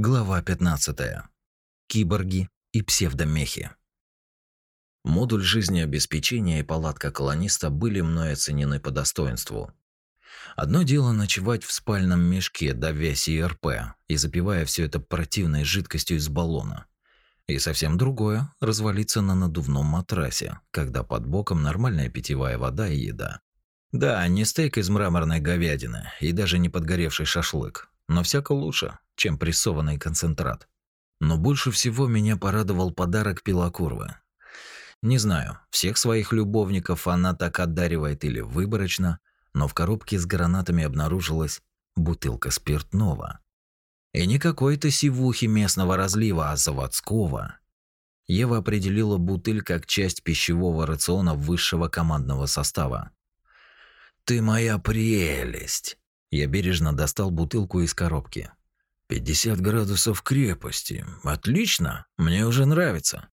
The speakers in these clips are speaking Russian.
Глава 15. Киборги и псевдомехи. Модуль жизнеобеспечения и палатка колониста были мной оценены по достоинству. Одно дело ночевать в спальном мешке, давясь ИРП и запивая все это противной жидкостью из баллона. И совсем другое – развалиться на надувном матрасе, когда под боком нормальная питьевая вода и еда. Да, не стейк из мраморной говядины и даже не подгоревший шашлык, но всяко лучше, чем прессованный концентрат. Но больше всего меня порадовал подарок Пилокурвы. Не знаю, всех своих любовников она так одаривает или выборочно, но в коробке с гранатами обнаружилась бутылка спиртного. И не какой-то сивухи местного разлива, а заводского. Ева определила бутыль как часть пищевого рациона высшего командного состава. «Ты моя прелесть!» Я бережно достал бутылку из коробки. «50 градусов крепости. Отлично, мне уже нравится.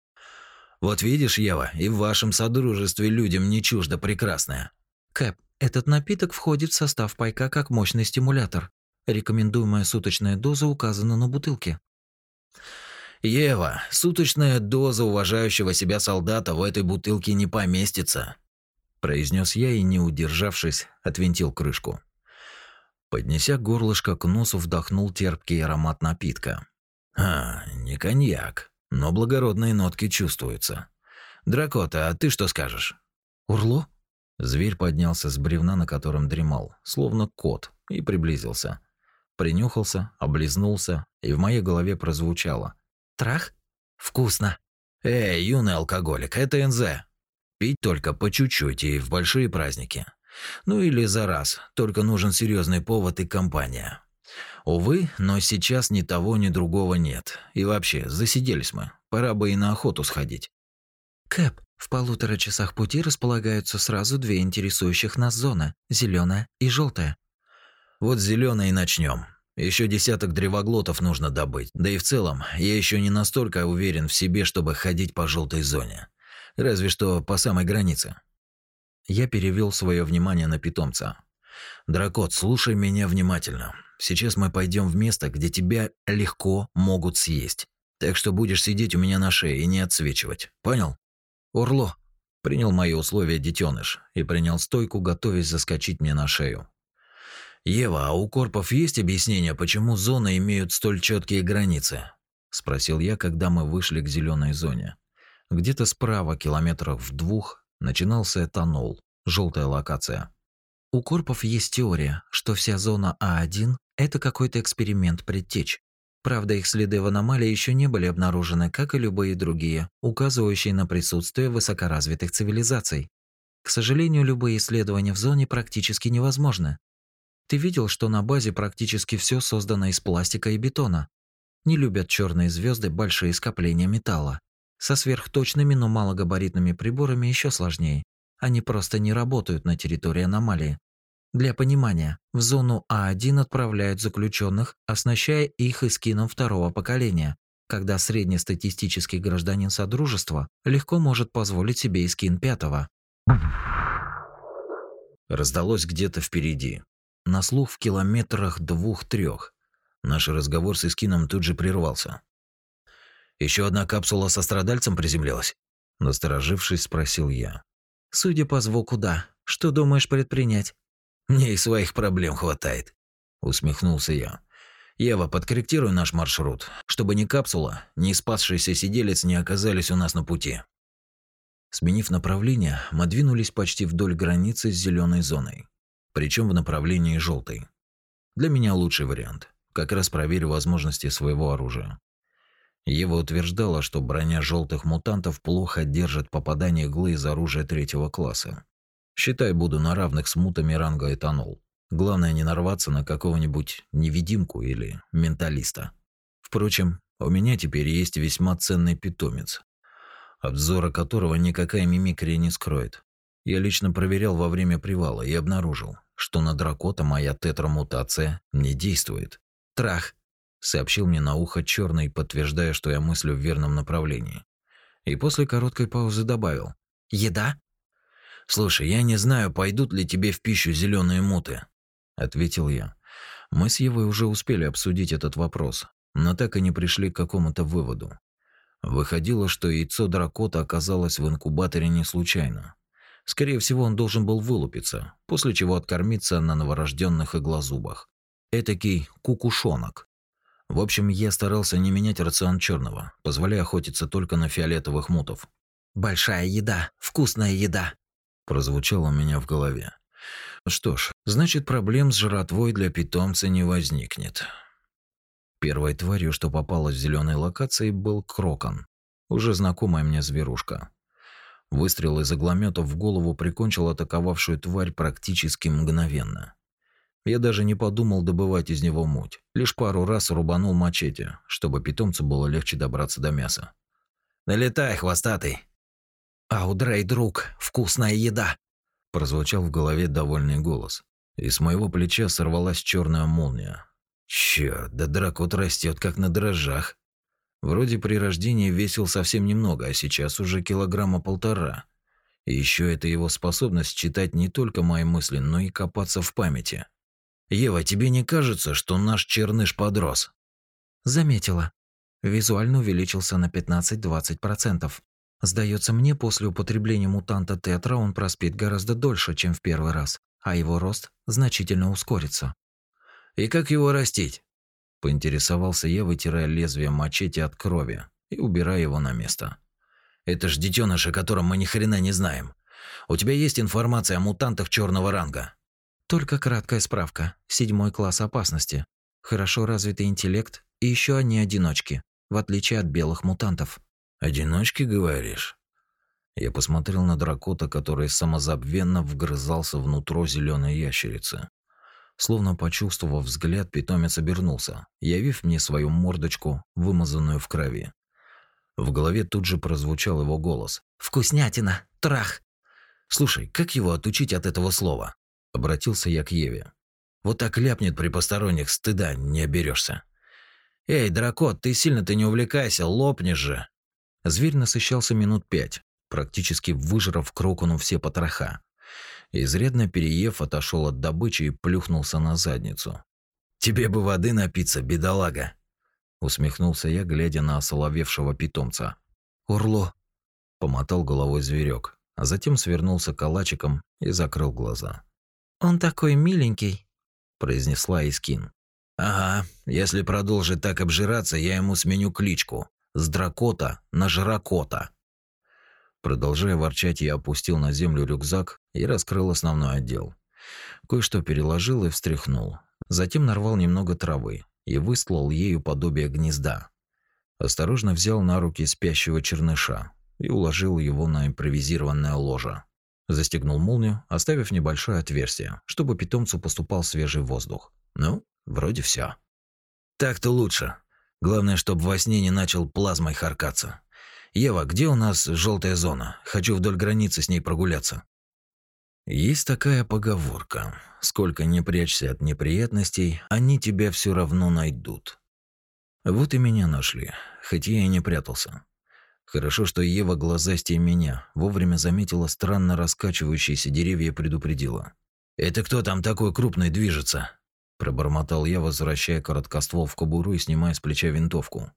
Вот видишь, Ева, и в вашем содружестве людям не чуждо прекрасное». «Кэп, этот напиток входит в состав пайка как мощный стимулятор. Рекомендуемая суточная доза указана на бутылке». «Ева, суточная доза уважающего себя солдата в этой бутылке не поместится», произнес я и, не удержавшись, отвинтил крышку. Поднеся горлышко к носу, вдохнул терпкий аромат напитка. А, не коньяк, но благородные нотки чувствуются. Дракота, а ты что скажешь? Урло? Зверь поднялся с бревна, на котором дремал, словно кот, и приблизился. Принюхался, облизнулся, и в моей голове прозвучало: "Трах? Вкусно". Эй, юный алкоголик, это НЗ. Пить только по чуть-чуть и в большие праздники. Ну или за раз, только нужен серьезный повод и компания. Увы, но сейчас ни того, ни другого нет. И вообще, засиделись мы. Пора бы и на охоту сходить. Кэп, в полутора часах пути располагаются сразу две интересующих нас зоны – зеленая и желтая. Вот зеленая и начнем. Еще десяток древоглотов нужно добыть. Да и в целом, я еще не настолько уверен в себе, чтобы ходить по желтой зоне. Разве что по самой границе. Я перевел свое внимание на питомца. Дракот, слушай меня внимательно. Сейчас мы пойдем в место, где тебя легко могут съесть. Так что будешь сидеть у меня на шее и не отсвечивать. Понял? Урло принял мои условия детеныш и принял стойку, готовясь заскочить мне на шею. Ева, а у корпов есть объяснение, почему зоны имеют столь четкие границы? спросил я, когда мы вышли к зеленой зоне. Где-то справа, километров в двух, начинался этанол, желтая локация. У корпов есть теория, что вся зона А1 – это какой-то эксперимент предтеч. Правда, их следы в аномалии еще не были обнаружены, как и любые другие, указывающие на присутствие высокоразвитых цивилизаций. К сожалению, любые исследования в зоне практически невозможны. Ты видел, что на базе практически все создано из пластика и бетона. Не любят черные звезды большие скопления металла. Со сверхточными, но малогабаритными приборами еще сложнее. Они просто не работают на территории аномалии. Для понимания, в зону А1 отправляют заключенных, оснащая их эскином второго поколения, когда среднестатистический гражданин Содружества легко может позволить себе эскин пятого. Раздалось где-то впереди. На слух в километрах двух-трех. Наш разговор с эскином тут же прервался. Еще одна капсула со страдальцем приземлилась? Насторожившись, спросил я. Судя по звуку, да. Что думаешь предпринять? Мне и своих проблем хватает, усмехнулся я. Ева, подкорректируй наш маршрут, чтобы ни капсула, ни спасшийся сиделец не оказались у нас на пути. Сменив направление, мы двинулись почти вдоль границы с зеленой зоной, причем в направлении желтой. Для меня лучший вариант. Как раз проверю возможности своего оружия. Ева утверждала, что броня желтых мутантов плохо держит попадание иглы из оружия третьего класса. Считай, буду на равных с мутами ранга этанол. Главное не нарваться на какого-нибудь невидимку или менталиста. Впрочем, у меня теперь есть весьма ценный питомец, обзора которого никакая мимикрия не скроет. Я лично проверял во время привала и обнаружил, что на дракота моя тетрамутация не действует. Трах сообщил мне на ухо черный, подтверждая, что я мыслю в верном направлении. И после короткой паузы добавил: "Еда?" "Слушай, я не знаю, пойдут ли тебе в пищу зеленые муты", ответил я. Мы с Евой уже успели обсудить этот вопрос, но так и не пришли к какому-то выводу. Выходило, что яйцо дракота оказалось в инкубаторе не случайно. Скорее всего, он должен был вылупиться, после чего откормиться на новорожденных иглозубах. Этакий кукушонок. В общем, я старался не менять рацион черного, позволяя охотиться только на фиолетовых мутов. «Большая еда, вкусная еда», прозвучало у меня в голове. Что ж, значит, проблем с жратвой для питомца не возникнет. Первой тварью, что попалась в зеленой локации, был крокон, уже знакомая мне зверушка. Выстрел из игломета в голову прикончил атаковавшую тварь практически мгновенно. Я даже не подумал добывать из него муть, лишь пару раз рубанул мачете, чтобы питомцу было легче добраться до мяса. «Налетай, хвостатый!» «Аудрей, друг, вкусная еда!» Прозвучал в голове довольный голос. И с моего плеча сорвалась черная молния, Черт, да дракот растет как на дрожжах. Вроде при рождении весил совсем немного, а сейчас уже килограмма полтора. И еще это его способность читать не только мои мысли, но и копаться в памяти. Ева, тебе не кажется, что наш черныш подрос? Заметила. Визуально увеличился на 15-20%. Сдается мне, после употребления мутанта тетра он проспит гораздо дольше, чем в первый раз, а его рост значительно ускорится. И как его растить? Поинтересовался я, вытирая лезвие мачете от крови и убирая его на место. Это ж детеныш, о котором мы ни хрена не знаем. У тебя есть информация о мутантах черного ранга? Только краткая справка. Седьмой класс опасности. Хорошо развитый интеллект и еще они одиночки, в отличие от белых мутантов. Одиночки, говоришь? Я посмотрел на дракота, который самозабвенно вгрызался внутрь зеленой ящерицы. Словно почувствовав взгляд, питомец обернулся, явив мне свою мордочку, вымазанную в крови. В голове тут же прозвучал его голос. «Вкуснятина! Трах!» «Слушай, как его отучить от этого слова?» Обратился я к Еве. «Вот так ляпнет при посторонних, стыда не оберешься. «Эй, дракот, ты сильно-то не увлекайся, лопнешь же!» Зверь насыщался минут пять, практически выжрав крокуну все потроха. Изрядно переев, отошел от добычи и плюхнулся на задницу. «Тебе бы воды напиться, бедолага!» Усмехнулся я, глядя на осоловевшего питомца. «Урло!» Помотал головой зверек, а затем свернулся калачиком и закрыл глаза. «Он такой миленький!» произнесла Искин. «Ага, если продолжит так обжираться, я ему сменю кличку. С дракота на жракота». Продолжая ворчать, я опустил на землю рюкзак и раскрыл основной отдел. Кое-что переложил и встряхнул. Затем нарвал немного травы и выстлал ею подобие гнезда. Осторожно взял на руки спящего черныша и уложил его на импровизированное ложе. Застегнул молнию, оставив небольшое отверстие, чтобы питомцу поступал свежий воздух. Ну, вроде все. Так-то лучше. Главное, чтобы во сне не начал плазмой харкаться. Ева, где у нас желтая зона? Хочу вдоль границы с ней прогуляться. Есть такая поговорка: сколько не прячься от неприятностей, они тебя все равно найдут. Вот и меня нашли, хоть я и не прятался. Хорошо, что Ева глазастее меня вовремя заметила странно раскачивающиеся деревья и предупредила. «Это кто там такой крупный движется?» Пробормотал я, возвращая короткоствол в кобуру и снимая с плеча винтовку.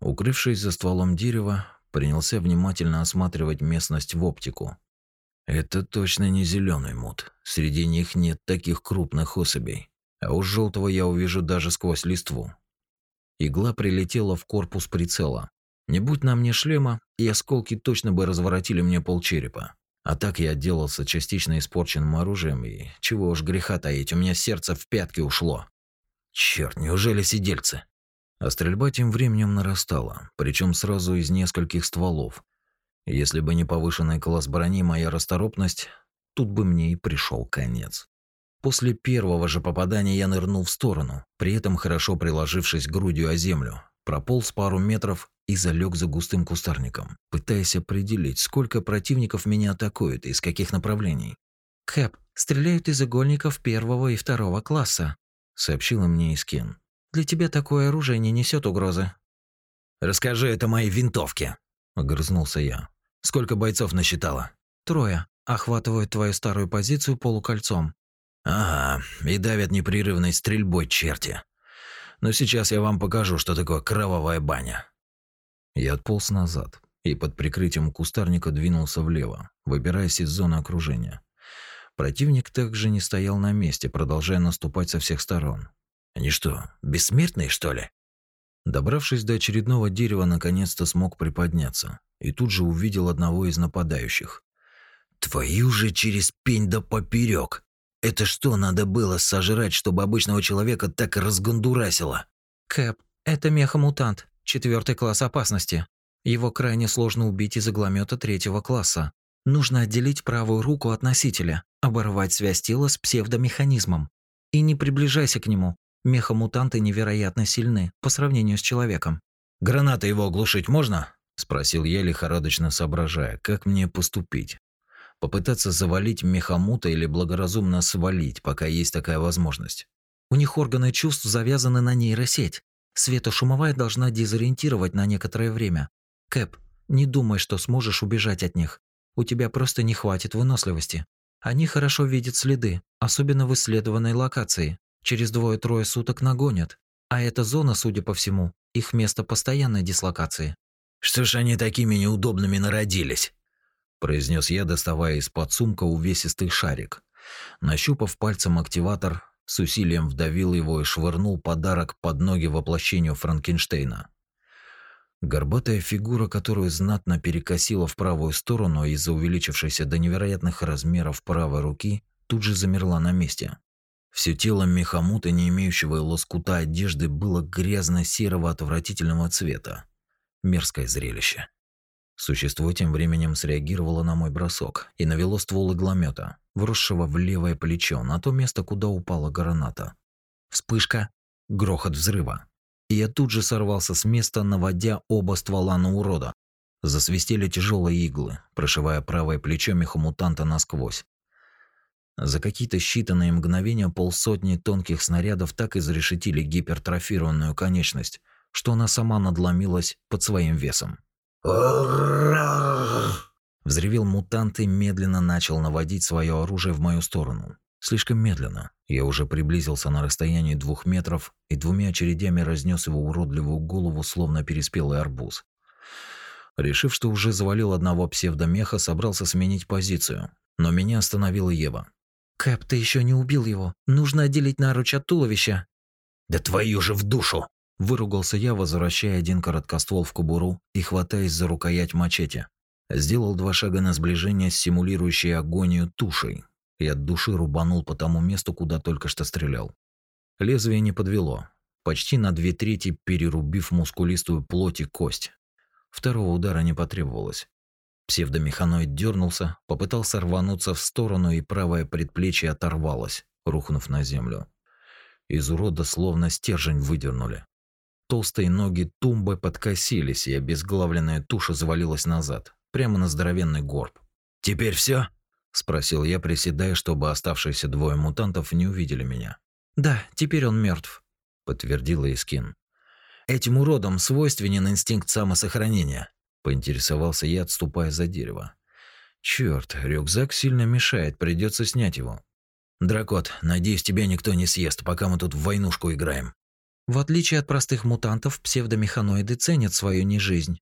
Укрывшись за стволом дерева, принялся внимательно осматривать местность в оптику. Это точно не зеленый мут. Среди них нет таких крупных особей. А уж желтого я увижу даже сквозь листву. Игла прилетела в корпус прицела. Не будь на мне шлема, и осколки точно бы разворотили мне полчерепа. А так я отделался частично испорченным оружием, и чего уж греха таить, у меня сердце в пятки ушло. Черт, неужели сидельцы? А стрельба тем временем нарастала, причем сразу из нескольких стволов. Если бы не повышенный класс брони, моя расторопность, тут бы мне и пришел конец. После первого же попадания я нырнул в сторону, при этом хорошо приложившись грудью о землю, прополз пару метров и залег за густым кустарником, пытаясь определить, сколько противников меня атакуют и из каких направлений. «Кэп, стреляют из игольников первого и второго класса», — сообщила мне Искин. Для тебя такое оружие не несет угрозы. Расскажи это моей винтовке, огрызнулся я. Сколько бойцов насчитала? Трое. Охватывают твою старую позицию полукольцом. Ага, и давят непрерывной стрельбой черти. Но сейчас я вам покажу, что такое кровавая баня. Я отполз назад и под прикрытием кустарника двинулся влево, выбираясь из зоны окружения. Противник также не стоял на месте, продолжая наступать со всех сторон. Они что, бессмертные, что ли? Добравшись до очередного дерева, наконец-то смог приподняться и тут же увидел одного из нападающих. Твою же через пень да поперек. Это что надо было сожрать, чтобы обычного человека так разгондурасило? Кэп, это мехамутант, четвертый класс опасности. Его крайне сложно убить из игломета третьего класса. Нужно отделить правую руку от носителя, оборвать связь тела с псевдомеханизмом. И не приближайся к нему. Мехамутанты невероятно сильны по сравнению с человеком. Граната его оглушить можно? спросил я лихорадочно соображая, как мне поступить. Попытаться завалить мехамута или благоразумно свалить, пока есть такая возможность. У них органы чувств завязаны на нейросеть. Светошумовая должна дезориентировать на некоторое время. Кэп, не думай, что сможешь убежать от них. У тебя просто не хватит выносливости. Они хорошо видят следы, особенно в исследованной локации. Через двое-трое суток нагонят. А эта зона, судя по всему, их место постоянной дислокации. Что ж они такими неудобными народились? произнес я, доставая из-под сумка увесистый шарик. Нащупав пальцем активатор, с усилием вдавил его и швырнул подарок под ноги воплощению Франкенштейна. Горбатая фигура, которую знатно перекосила в правую сторону из-за увеличившейся до невероятных размеров правой руки, тут же замерла на месте. Все тело мехамута, не имеющего лоскута одежды, было грязно-серого отвратительного цвета. Мерзкое зрелище. Существо тем временем среагировало на мой бросок и навело ствол игломета, вросшего в левое плечо, на то место, куда упала граната. Вспышка, грохот взрыва. И я тут же сорвался с места, наводя оба ствола на урода. Засвистели тяжелые иглы, прошивая правое плечо мехомутанта насквозь. За какие-то считанные мгновения полсотни тонких снарядов так изрешетили гипертрофированную конечность, что она сама надломилась под своим весом. Взревел мутант и медленно начал наводить свое оружие в мою сторону. Слишком медленно. Я уже приблизился на расстоянии двух метров и двумя очередями разнес его уродливую голову, словно переспелый арбуз. Решив, что уже завалил одного псевдомеха, собрался сменить позицию. Но меня остановила Ева. «Кэп, ты еще не убил его. Нужно отделить наруч от туловища». «Да твою же в душу!» Выругался я, возвращая один короткоствол в кобуру и хватаясь за рукоять мачете. Сделал два шага на сближение с симулирующей агонию тушей и от души рубанул по тому месту, куда только что стрелял. Лезвие не подвело, почти на две трети перерубив мускулистую плоть и кость. Второго удара не потребовалось. Псевдомеханоид дернулся, попытался рвануться в сторону, и правое предплечье оторвалось, рухнув на землю. Из урода словно стержень выдернули. Толстые ноги тумбы подкосились, и обезглавленная туша завалилась назад, прямо на здоровенный горб. «Теперь все? спросил я, приседая, чтобы оставшиеся двое мутантов не увидели меня. «Да, теперь он мертв, подтвердила Искин. «Этим уродам свойственен инстинкт самосохранения», – поинтересовался я, отступая за дерево. «Черт, рюкзак сильно мешает, придется снять его. Дракот, надеюсь, тебя никто не съест, пока мы тут в войнушку играем». В отличие от простых мутантов, псевдомеханоиды ценят свою нежизнь.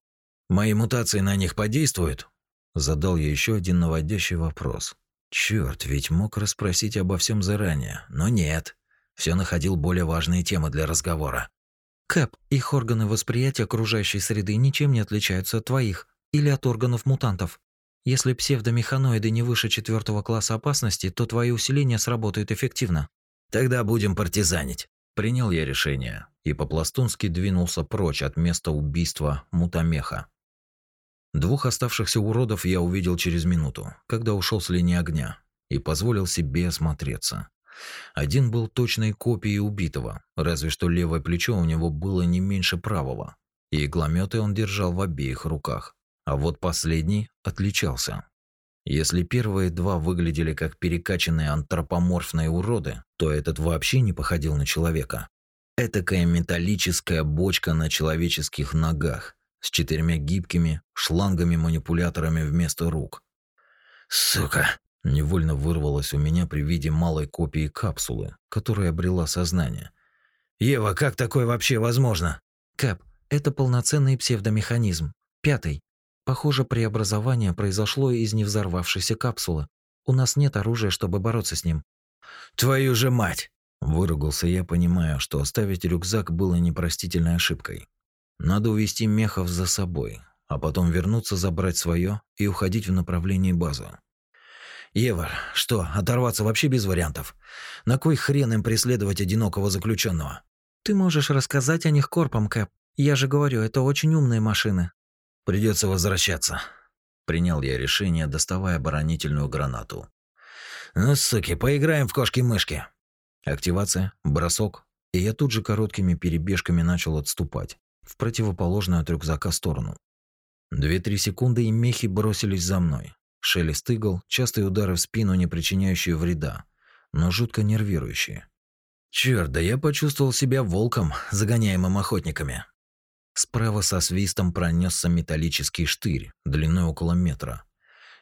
Мои мутации на них подействуют? Задал я еще один наводящий вопрос. Черт, ведь мог расспросить обо всем заранее, но нет. Все находил более важные темы для разговора. Кэп, их органы восприятия окружающей среды ничем не отличаются от твоих или от органов мутантов. Если псевдомеханоиды не выше четвертого класса опасности, то твои усиления сработают эффективно. Тогда будем партизанить. Принял я решение и по-пластунски двинулся прочь от места убийства мутамеха. Двух оставшихся уродов я увидел через минуту, когда ушел с линии огня, и позволил себе осмотреться. Один был точной копией убитого, разве что левое плечо у него было не меньше правого, и иглометы он держал в обеих руках. А вот последний отличался. Если первые два выглядели как перекачанные антропоморфные уроды, то этот вообще не походил на человека. Этакая металлическая бочка на человеческих ногах с четырьмя гибкими шлангами-манипуляторами вместо рук. «Сука!» – невольно вырвалось у меня при виде малой копии капсулы, которая обрела сознание. Ева, как такое вообще возможно? Кэп, это полноценный псевдомеханизм. Пятый. Похоже, преобразование произошло из невзорвавшейся капсулы. У нас нет оружия, чтобы бороться с ним. Твою же мать! Выругался я, понимая, что оставить рюкзак было непростительной ошибкой. Надо увести мехов за собой, а потом вернуться, забрать свое и уходить в направлении базы. Ева, что, оторваться вообще без вариантов? На кой хрен им преследовать одинокого заключенного? Ты можешь рассказать о них корпом, Кэп. Я же говорю, это очень умные машины. Придется возвращаться. Принял я решение, доставая оборонительную гранату. Ну, суки, поиграем в кошки-мышки. Активация, бросок, и я тут же короткими перебежками начал отступать в противоположную от рюкзака сторону. Две-три секунды и мехи бросились за мной. Шелест игл, частые удары в спину, не причиняющие вреда, но жутко нервирующие. Чёрт, да я почувствовал себя волком, загоняемым охотниками. Справа со свистом пронесся металлический штырь, длиной около метра.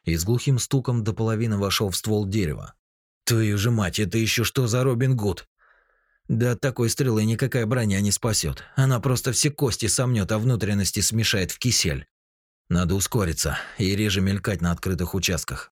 И с глухим стуком до половины вошел в ствол дерева. Твою же мать, это еще что за Робин Гуд? Да от такой стрелы никакая броня не спасет. Она просто все кости сомнет, а внутренности смешает в кисель. Надо ускориться и реже мелькать на открытых участках.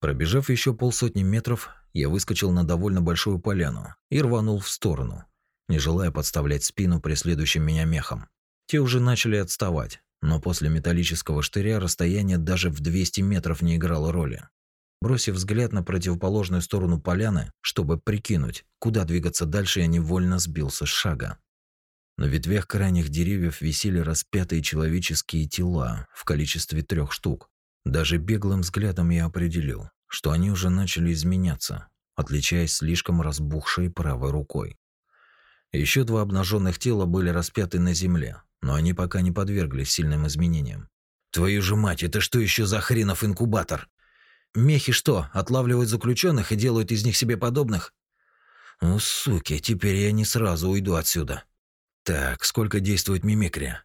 Пробежав еще полсотни метров, я выскочил на довольно большую поляну и рванул в сторону, не желая подставлять спину преследующим меня мехам. Те уже начали отставать, но после металлического штыря расстояние даже в 200 метров не играло роли. Бросив взгляд на противоположную сторону поляны, чтобы прикинуть, куда двигаться дальше, я невольно сбился с шага. На ветвях крайних деревьев висели распятые человеческие тела в количестве трех штук. Даже беглым взглядом я определил, что они уже начали изменяться, отличаясь слишком разбухшей правой рукой. Еще два обнаженных тела были распяты на земле, но они пока не подверглись сильным изменениям. Твою же мать, это что еще за хренов инкубатор? Мехи что, отлавливают заключенных и делают из них себе подобных? Ну, суки, теперь я не сразу уйду отсюда. Так, сколько действует мимикрия?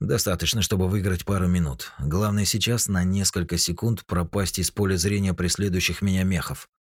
Достаточно, чтобы выиграть пару минут. Главное сейчас на несколько секунд пропасть из поля зрения преследующих меня мехов.